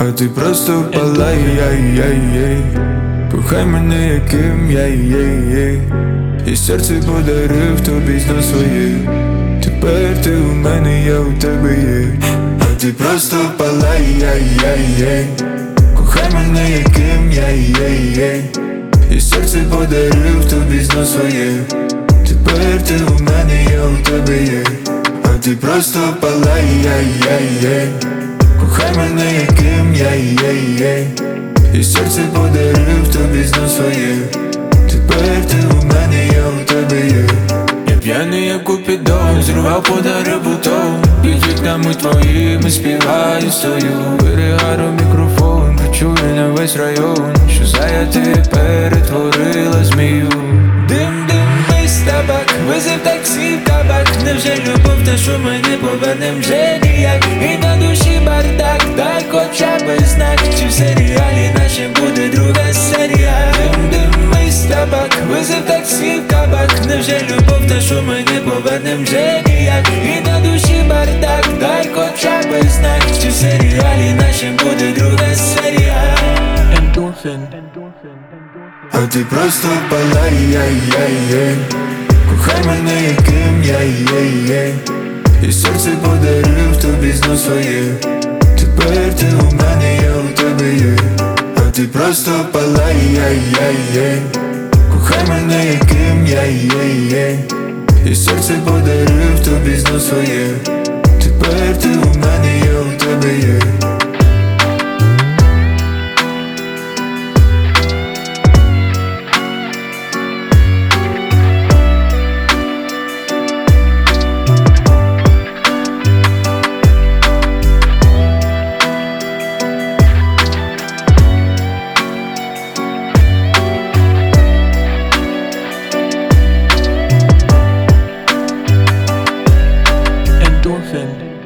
а ти просто палай, яй-яй-яй. Кохай мене яким яй-яй-яй. І серце подарив тобі знов своє. Тепер ти у мене, я у тебе є. А ти просто палай, яй-яй-яй. Кохай мене яким яй-яй-яй. І серце подарив тобі знов своє. Тепер ти у мене, я у тебе є. А ти просто палай, яй-яй-яй Кохай мене яким яй-яй-яй І серце подарив тобі знов своє. Тепер ти у мене, я у тебе є. Я п'яний, як купідон, зірвав подарив бутон. Під вікнами твоїми співаю стою. Перегару мікрофон, прочую на весь район Що зая ти що ми не повернем вже ніяк. І на душі бардак, дай хоча б знак Чи в серіалі нашим буде друга серія Дим, дим, мис табак, визив таксі в табак Невже любов та що ми не повернем вже ніяк? І на душі бардак, дай хоча б знак Чи в серіалі нашим буде друга серія Endorphin. А ти просто палай, яй-яй-яй. Кохай мене яким яй-яй-яй І серце подарив тобі знов своє. Тепер ти у мене, я у тебе є. А ти просто палай, яй-яй-яй. Кохай мене яким яй-яй-яй І серце подарив тобі знов своє. Тепер ти у мене, option.